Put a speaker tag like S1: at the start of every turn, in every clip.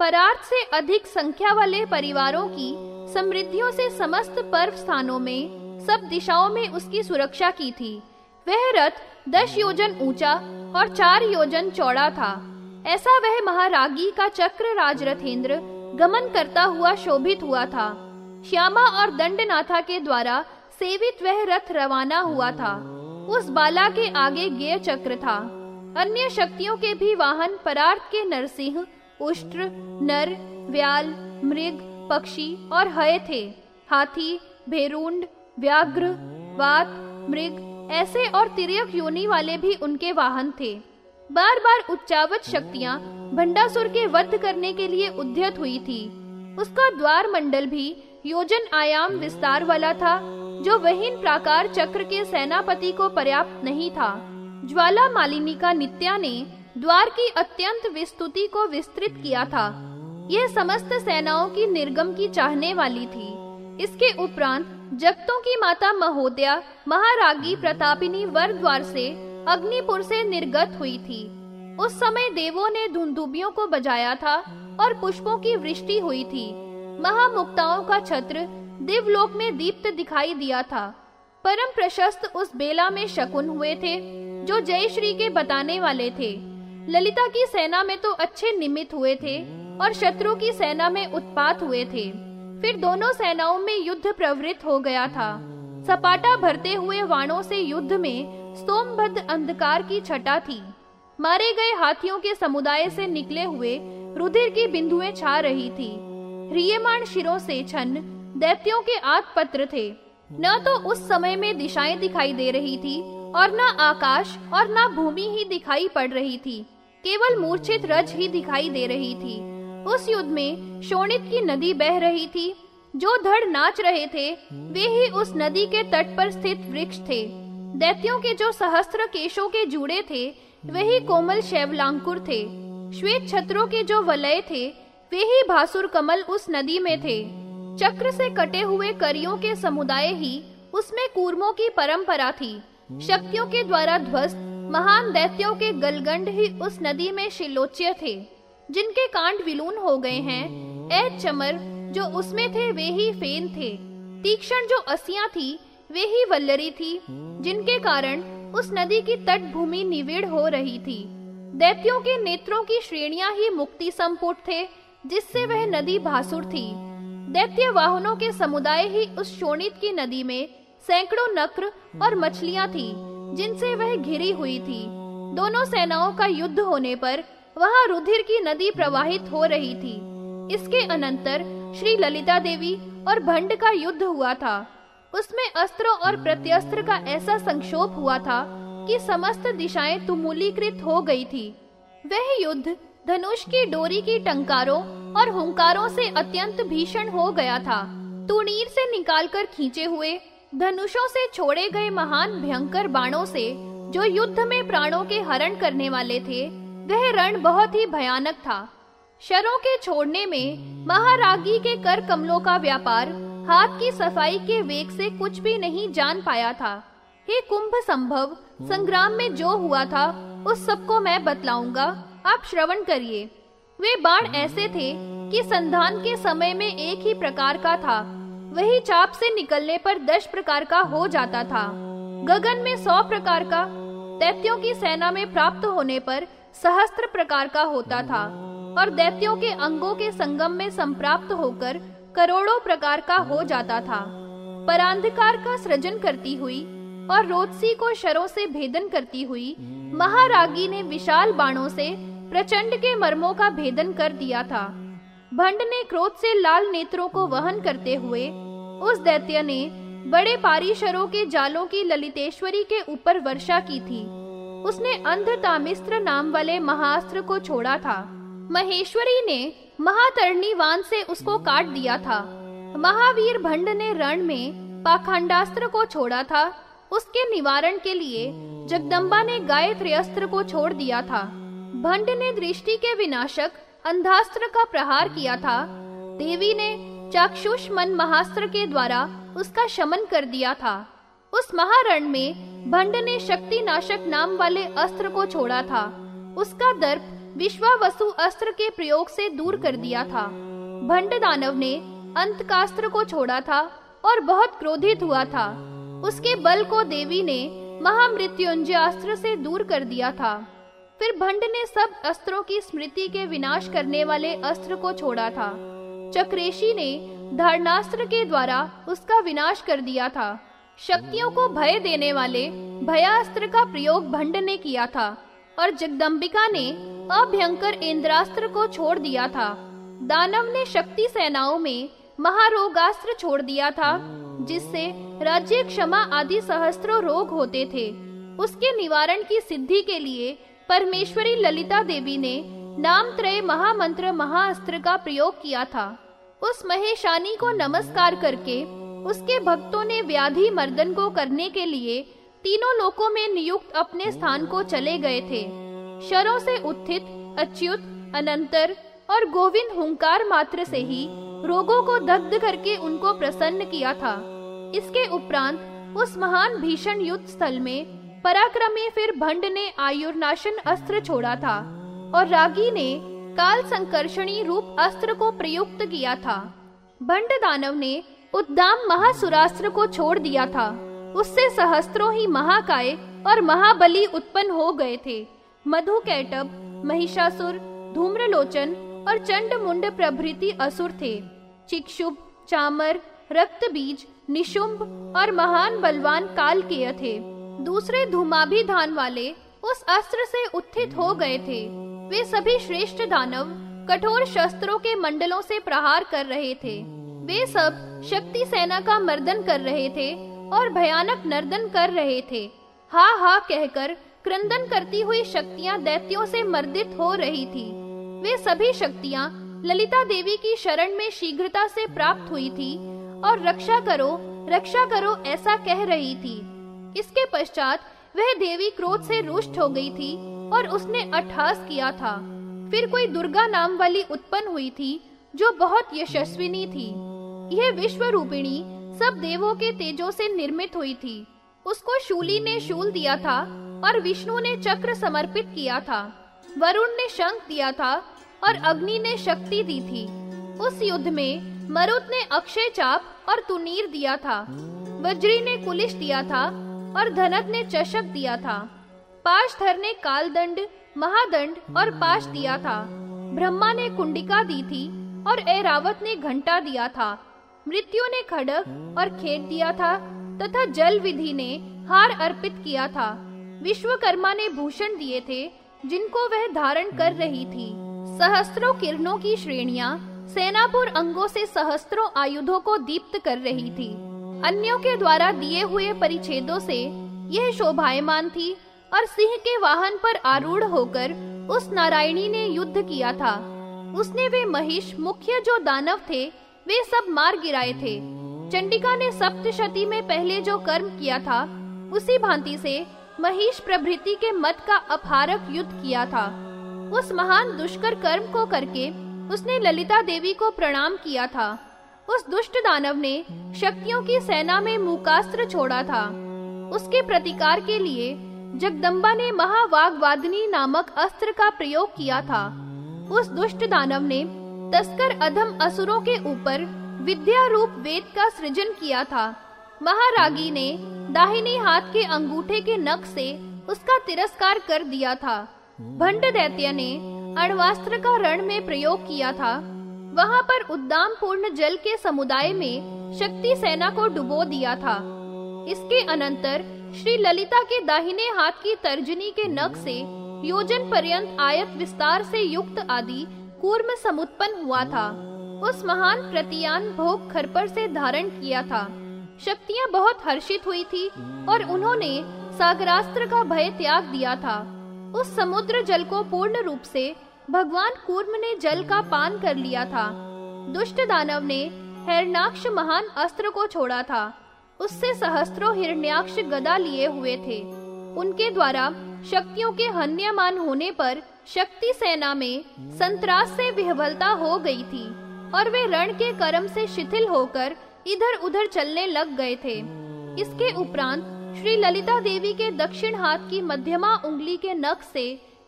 S1: परार्थ से अधिक संख्या वाले परिवारों की, समृद्धियों से समस्त पर्व स्थानों में, सब दिशाओं में उसकी सुरक्षा की थी। वह रथ दस योजन ऊँचा और चार योजन चौड़ा था। ऐसा वह महारागी का चक्र राज रथेंद्र गमन करता हुआ शोभित हुआ था। श्यामा और दंडनाथा के द्वारा सेवित वह रथ रवाना हुआ था। उस बाला के आगे गे चक्र था। अन्य शक्तियों के भी वाहन परार्थ के नरसिंह उष्ट्र नर, व्याल, मृग, पक्षी और हय थे। हाथी, भेरूंड, व्याघ्र, वात, मृग, ऐसे और तिरक योनि वाले भी उनके वाहन थे। बार बार उच्चावत शक्तियाँ भंडासुर के वध करने के लिए उद्यत हुई थी। उसका द्वार मंडल भी योजन आयाम विस्तार वाला था, जो वहीन प्राकार चक्र के सेनापति को पर्याप्त नहीं था। ज्वाला मालिनी का नित्या ने द्वार की अत्यंत विस्तुति को विस्तृत किया था। यह समस्त सेनाओं की निर्गम की चाहने वाली थी। इसके उपरांत जगतों की माता महोदया, महारागी प्रतापिनी वर द्वार से अग्निपुर से निर्गत हुई थी। उस समय देवों ने धुंधुबियों को बजाया था और पुष्पों की वृष्टि हुई थी। महामुक्ताओं का छत्र दिवलोक में दीप्त दिखाई दिया था। परम प्रशस्त उस बेला में शकुन हुए थे, जो जय श्री के बताने वाले थे। ललिता की सेना में तो अच्छे निमित हुए थे और शत्रु की सेना में उत्पात हुए थे। फिर दोनों सेनाओं में युद्ध प्रवृत्त हो गया था। सपाटा भरते हुए वाणों से युद्ध में स्तोमबद्ध अंधकार की छटा थी। मारे गए हाथियों के समुदाय से निकले हुए रुधिर की बिंदुएँ छा रही थी। रियमान शिरों से छन्न दैत्यों के आग पत्र थे। न तो उस समय में दिशाएँ दिखाई दे रही थी और न आकाश और न भूमि ही दिखाई पड़ रही थी। केवल मूर्छित रज ही दिखाई दे रही थी। उस युद्ध में शोणित की नदी बह रही थी। जो धड़ नाच रहे थे, वे ही उस नदी के तट पर स्थित वृक्ष थे। दैत्यों के जो सहस्त्र केशों के जुड़े थे, वही कोमल शैवलांकुर थे। श्वेत छत्रों के जो वलय थे, वे ही भासुर कमल उस नदी में थे। चक्र से कटे हुए करियों के समुदाय ही उसमें कूर्मों की परंपरा थी। शक्तियों के द्वारा ध्वस्त महान दैत्यों के गलगंड ही उस नदी में शिलोच्य थे, जिनके कांड विलून हो गए हैं। ऐ चमर, जो उसमें थे, वे ही फेन थे। तीक्ष्ण जो असिया थी, वे ही वल्लरी थी, जिनके कारण उस नदी की तट भूमि निविड़ हो रही थी। दैत्यों के नेत्रों की श्रेणियाँ ही मुक्ति संपुट थे, जिससे वह नदी भासुर थी। दैत्य वाहनों के समुदाय ही उस शोणित की नदी में सैकड़ों नक्र और मछलियाँ थी। जिनसे वह घिरी हुई थी। दोनों सेनाओं का युद्ध होने पर वहाँ रुधिर की नदी प्रवाहित हो रही थी। इसके अनंतर श्री ललिता देवी और भंड का युद्ध हुआ था। उसमें अस्त्र और प्रत्यस्त्र का ऐसा संक्षोभ हुआ था कि समस्त दिशाएँ तुमूलीकृत हो गई थी। वह युद्ध धनुष की डोरी की टंकारों और हुंकारों से अत्यंत भीषण हो गया था। तुणीर से निकालकर खींचे हुए धनुषों से छोड़े गए महान भयंकर बाणों से, जो युद्ध में प्राणों के हरण करने वाले थे, वह रण बहुत ही भयानक था। शरों के छोड़ने में महारागी के कर कमलों का व्यापार, हाथ की सफ़ाई के वेग से कुछ भी नहीं जान पाया था। हे कुंभ संभव, संग्राम में जो हुआ था, उस सबको मैं बतलाऊँगा, आप श्रवण करिए। वे बाण ऐसे थे कि संधान के समय में एक ही प्रकार का था वही चाप से निकलने पर दस प्रकार का हो जाता था। गगन में सौ प्रकार का, दैत्यों की सेना में प्राप्त होने पर सहस्त्र प्रकार का होता था और दैत्यों के अंगों के संगम में संप्राप्त होकर करोड़ों प्रकार का हो जाता था। परांधकार का सृजन करती हुई और रोदसी को शरों से भेदन करती हुई महारागी ने विशाल बाणों से प्रचंड के मर्मों का भेदन कर दिया था। भंड ने क्रोध से लाल नेत्रों को वहन करते हुए, उस दैत्य ने बड़े पारीशरों के जालों की ललितेश्वरी के ऊपर वर्षा की थी। उसने अंधतामिस्त्र नाम वाले महास्त्र को छोड़ा था। महेश्वरी ने महातरणी वान से उसको काट दिया था। महावीर भंड ने रण में पाखंडास्त्र को छोड़ा था। उसके निवारण के लिए जगदम्बा ने गायत्री अस्त्र को छोड़ दिया था। भंड ने दृष्टि के विनाशक अंधास्त्र का प्रहार किया था। देवी ने चाक्षुष मन महास्त्र के द्वारा उसका शमन कर दिया था। उस महारण में भंड ने शक्ति नाशक नाम वाले अस्त्र को छोड़ा था। उसका दर्प विश्वावसु अस्त्र के प्रयोग से दूर कर दिया था। भंड दानव ने अंतकास्त्र को छोड़ा था और बहुत क्रोधित हुआ था। उसके बल को देवी ने महामृत्युंजय अस्त्र से दूर कर दिया था। फिर भंड ने सब अस्त्रों की स्मृति के विनाश करने वाले अस्त्र को छोड़ा था। चक्रेशी ने धारणास्त्र के द्वारा उसका विनाश कर दिया था। शक्तियों को भय देने वाले भयास्त्र का प्रयोग भंड ने किया था और जगदम्बिका ने अभयंकर इंद्रास्त्र को छोड़ दिया था। दानव ने शक्ति सेनाओं में महारोगास्त्र छोड़ दिया था, जिससे राज्य क्षमा आदि सहस्त्रों रोग होते थे। उसके निवारण की सिद्धि के लिए परमेश्वरी ललिता देवी ने नाम त्रय महामंत्र महाअस्त्र का प्रयोग किया था। उस महेशानी को नमस्कार करके उसके भक्तों ने व्याधि मर्दन को करने के लिए तीनों लोकों में नियुक्त अपने स्थान को चले गए थे। शरों से उत्थित, अच्युत, अनंतर और गोविंद हुंकार मात्र से ही रोगों को दग्ध करके उनको प्रसन्न किया था। इसके उपरांत उस महान भीषण युद्ध स्थल में पराक्रमी फिर भंड ने आयुर्नाशन अस्त्र छोड़ा था और रागी ने काल संकर्षणी रूप अस्त्र को प्रयुक्त किया था। भंड दानव ने उद्दाम महासुरास्त्र को छोड़ दिया था। उससे सहस्त्रों ही महाकाय और महाबली उत्पन्न हो गए थे। मधु कैटब, महिषासुर, धूम्रलोचन और चंड मुंड प्रभृति असुर थे। चिक्षुभ, चामर रक्त बीज निशुंभ और महान बलवान काल के थे। दूसरे धूमाभिधान वाले उस अस्त्र से उत्थित हो गए थे। वे सभी श्रेष्ठ दानव कठोर शस्त्रों के मंडलों से प्रहार कर रहे थे। वे सब शक्ति सेना का मर्दन कर रहे थे और भयानक नर्दन कर रहे थे। हा हा कहकर क्रंदन करती हुई शक्तियाँ दैत्यों से मर्दित हो रही थी। वे सभी शक्तियाँ ललिता देवी की शरण में शीघ्रता से प्राप्त हुई थी और रक्षा करो रक्षा करो ऐसा कह रही थी। इसके पश्चात वह देवी क्रोध से रुष्ट हो गई थी और उसने अठास किया था। फिर कोई दुर्गा नाम वाली उत्पन्न हुई थी, जो बहुत यशस्विनी थी। यह विश्व रूपिणी सब देवों के तेजों से निर्मित हुई थी। उसको शूली ने शूल दिया था और विष्णु ने चक्र समर्पित किया था। वरुण ने शंख दिया था और अग्नि ने शक्ति दी थी। उस युद्ध में मरुत ने अक्षय चाप और तुनीर दिया था। वज्री ने कुलिश दिया था और धनत ने चषक दिया था। पाशधर ने कालदंड, महादंड और पाश दिया था। ब्रह्मा ने कुंडिका दी थी और ऐरावत ने घंटा दिया था। मृत्यु ने खड़क और खेत दिया था तथा जल विधि ने हार अर्पित किया था। विश्वकर्मा ने भूषण दिए थे, जिनको वह धारण कर रही थी। सहस्त्रों किरणों की श्रेणियाँ सेनापुर अंगों से सहस्त्रों आयुधों को दीप्त कर रही थी। अन्यों के द्वारा दिए हुए परिच्छेदों से यह शोभायमान थी और सिंह के वाहन पर आरूढ़ होकर उस नारायणी ने युद्ध किया था। उसने वे महिष, मुख्य जो दानव थे, वे सब मार गिराए थे। चंडिका ने सप्तशती में पहले जो कर्म किया था, उसी भांति से महिष प्रभृति के मत का अपहारक युद्ध किया था। उस महान दुष्कर कर्म को करके उसने ललिता देवी को प्रणाम किया था। उस दुष्ट दानव ने शक्तियों की सेना में मुकास्त्र छोड़ा था। उसके प्रतिकार के लिए जगदम्बा ने महावागवादिनी नामक अस्त्र का प्रयोग किया था। उस दुष्ट दानव ने तस्कर अधम असुरों के ऊपर विद्या रूप वेद का सृजन किया था। महारागी ने दाहिने हाथ के अंगूठे के नख से उसका तिरस्कार कर दिया था। भंड दैत्य ने अणवास्त्र का रण में प्रयोग किया था। वहाँ पर उद्दाम पूर्ण जल के समुदाय में शक्ति सेना को डुबो दिया था। इसके अनंतर श्री ललिता के दाहिने हाथ की तर्जनी के नख से योजन पर्यंत आयत विस्तार से युक्त आदि कूर्म समुत्पन्न हुआ था। उस महान प्रतियान भोग खरपर से धारण किया था। शक्तियाँ बहुत हर्षित हुई थी और उन्होंने सागरास्त्र का भय त्याग दिया था। उस समुद्र जल को पूर्ण रूप से भगवान कूर्म ने जल का पान कर लिया था। दुष्ट दानव ने हिरण्याक्ष महान अस्त्र को छोड़ा था। उससे सहस्त्रों हिरण्याक्ष गदा लिए हुए थे। उनके द्वारा शक्तियों के हन्यमान होने पर शक्ति सेना में संतरास से विहवलता हो गई थी और वे रण के कर्म से शिथिल होकर इधर उधर चलने लग गए थे। इसके उपरांत श्री ललिता देवी के दक्षिण हाथ की मध्यमा उंगली के नख से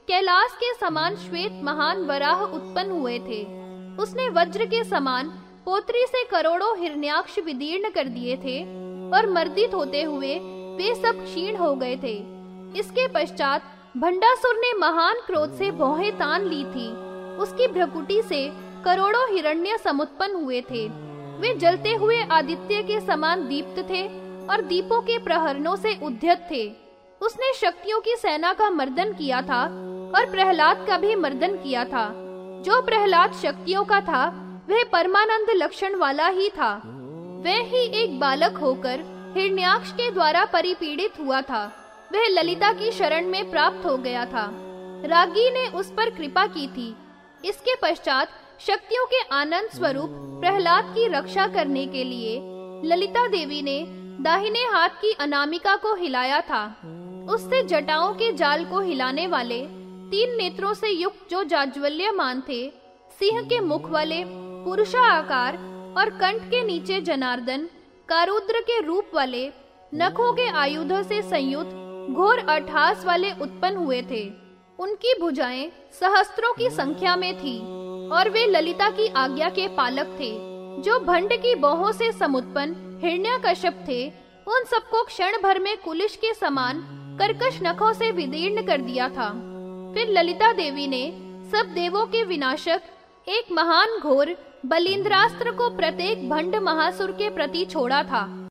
S1: कैलाश के समान श्वेत महान वराह उत्पन्न हुए थे। उसने वज्र के समान पोत्री से करोड़ों हिरण्याक्ष विदीर्ण कर दिए थे और मर्दित होते हुए वे सब क्षीण हो गए थे। इसके पश्चात भंडासुर ने महान क्रोध से भौहें तान ली थी। उसकी भ्रकुटी से करोड़ों हिरण्य समुत्पन्न हुए थे। वे जलते हुए आदित्य के समान दीप्त थे और दीपों के प्रहरणों से उद्यत थे। उसने शक्तियों की सेना का मर्दन किया था और प्रहलाद का भी मर्दन किया था। जो प्रहलाद शक्तियों का था, वह परमानंद लक्षण वाला ही था। वह ही एक बालक होकर हिरण्याक्ष के द्वारा परिपीड़ित हुआ था। वह ललिता की शरण में प्राप्त हो गया था। रागी ने उस पर कृपा की थी। इसके पश्चात शक्तियों के आनंद स्वरूप प्रहलाद की रक्षा करने के लिए ललिता देवी ने दाहिने हाथ की अनामिका को हिलाया था। उससे जटाओं के जाल को हिलाने वाले तीन नेत्रों से युक्त जो जाज्वल्यमान थे, सिंह के मुख वाले पुरुषा आकार और कंठ के नीचे जनार्दन, कारुद्र के रूप वाले, नखों के आयुधों से संयुक्त, घोर अठास वाले उत्पन्न हुए थे। उनकी भुजाएँ सहस्त्रों की संख्या में थी और वे ललिता की आज्ञा के पालक थे, जो भंड की बोहों से समुत्पन्न हिरण्य कश्यप थे। उन सबको क्षण भर में कुलिश के समान कर्कश नखों से विदीर्ण कर दिया था। फिर ललिता देवी ने सब देवों के विनाशक, एक महान घोर बलिंद्रास्त्र को प्रत्येक भंड महासुर के प्रति छोड़ा था।